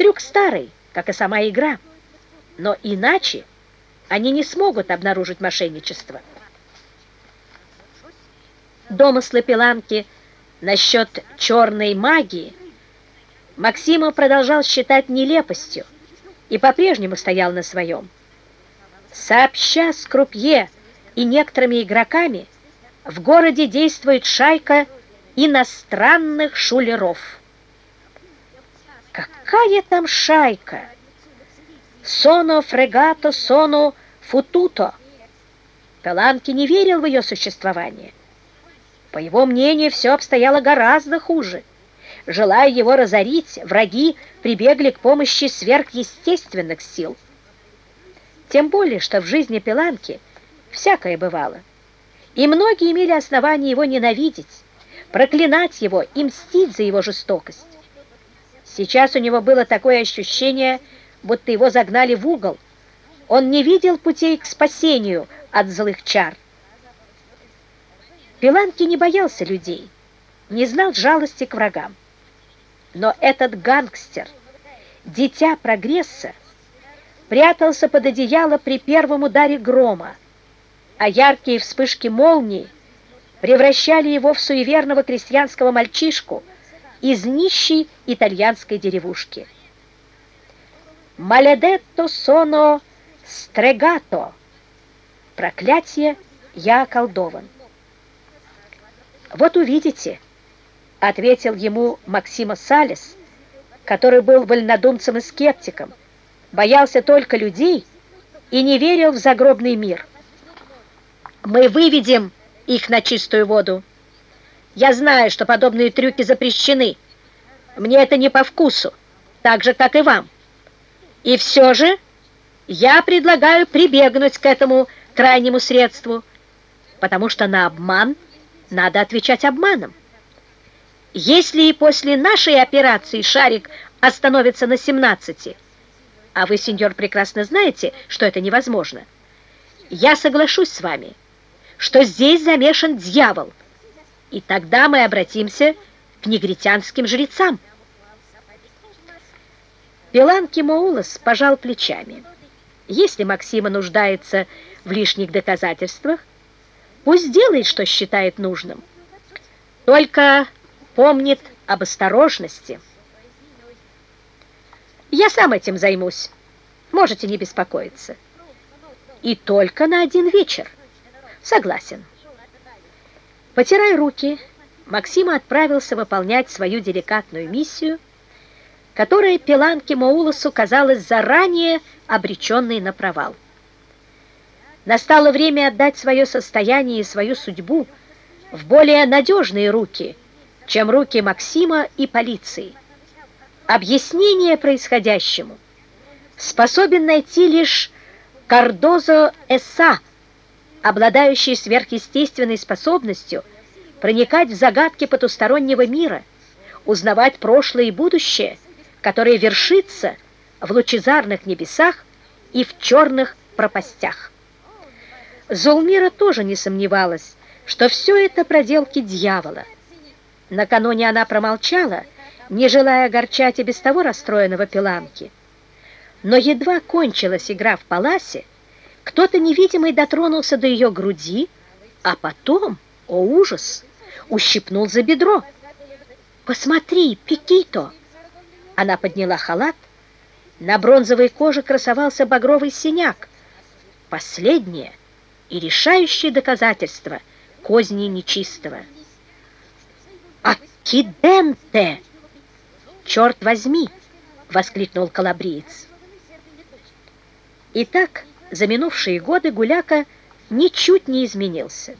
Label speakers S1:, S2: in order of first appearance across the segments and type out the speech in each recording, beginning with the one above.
S1: Трюк старый, как и сама игра, но иначе они не смогут обнаружить мошенничество. Домыслы Пиланки насчет черной магии Максима продолжал считать нелепостью и по-прежнему стоял на своем. Сообща с Крупье и некоторыми игроками, в городе действует шайка иностранных шулеров. Какая там шайка? Соно фрегато, соно футуто. Пеланки не верил в ее существование. По его мнению, все обстояло гораздо хуже. Желая его разорить, враги прибегли к помощи сверхъестественных сил. Тем более, что в жизни Пеланки всякое бывало. И многие имели основания его ненавидеть, проклинать его и мстить за его жестокость. Сейчас у него было такое ощущение, будто его загнали в угол. Он не видел путей к спасению от злых чар. Пиланки не боялся людей, не знал жалости к врагам. Но этот гангстер, дитя прогресса, прятался под одеяло при первом ударе грома, а яркие вспышки молнии превращали его в суеверного крестьянского мальчишку из нищей итальянской деревушки. «Маледетто соно стрегато» «Проклятие, я околдован». «Вот увидите», — ответил ему Максима Салес, который был вольнодумцем и скептиком, боялся только людей и не верил в загробный мир. «Мы выведем их на чистую воду. Я знаю, что подобные трюки запрещены. Мне это не по вкусу, так же, как и вам. И все же я предлагаю прибегнуть к этому крайнему средству, потому что на обман – надо отвечать обманом. Если и после нашей операции шарик остановится на 17, а вы, сеньор, прекрасно знаете, что это невозможно, я соглашусь с вами, что здесь замешан дьявол, и тогда мы обратимся к негритянским жрецам. Пиланки Моулос пожал плечами. Если Максима нуждается в лишних доказательствах, Пусть делает, что считает нужным. Только помнит об осторожности. Я сам этим займусь. Можете не беспокоиться. И только на один вечер. Согласен. Потирая руки, Максим отправился выполнять свою деликатную миссию, которая Пиланке Маулосу казалась заранее обреченной на провал. Настало время отдать свое состояние и свою судьбу в более надежные руки, чем руки Максима и полиции. Объяснение происходящему способен найти лишь Кардозо Эса, обладающий сверхъестественной способностью проникать в загадки потустороннего мира, узнавать прошлое и будущее, которое вершится в лучезарных небесах и в черных пропастях. Золмира тоже не сомневалась, что все это проделки дьявола. Накануне она промолчала, не желая огорчать и без того расстроенного Пиланки. Но едва кончилась игра в паласе, кто-то невидимый дотронулся до ее груди, а потом, о ужас, ущипнул за бедро. «Посмотри, Пикито!» Она подняла халат, на бронзовой коже красовался багровый синяк. Последнее и решающее доказательство козни нечистого. «Аккиденте! Черт возьми!» — воскликнул калабриец. Итак, за минувшие годы Гуляка ничуть не изменился.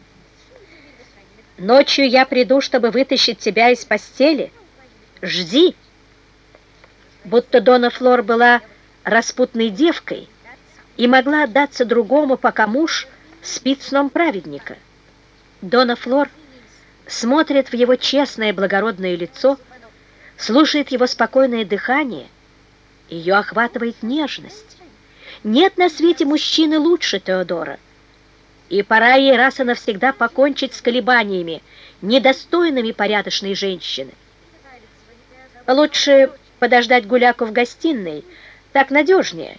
S1: «Ночью я приду, чтобы вытащить тебя из постели. Жди!» Будто Дона Флор была распутной девкой и могла отдаться другому, пока муж — спит сном праведника. Дона Флор смотрит в его честное благородное лицо, слушает его спокойное дыхание, ее охватывает нежность. Нет на свете мужчины лучше Теодора. И пора ей раз и навсегда покончить с колебаниями, недостойными порядочной женщины. Лучше подождать Гуляку в гостиной, так надежнее.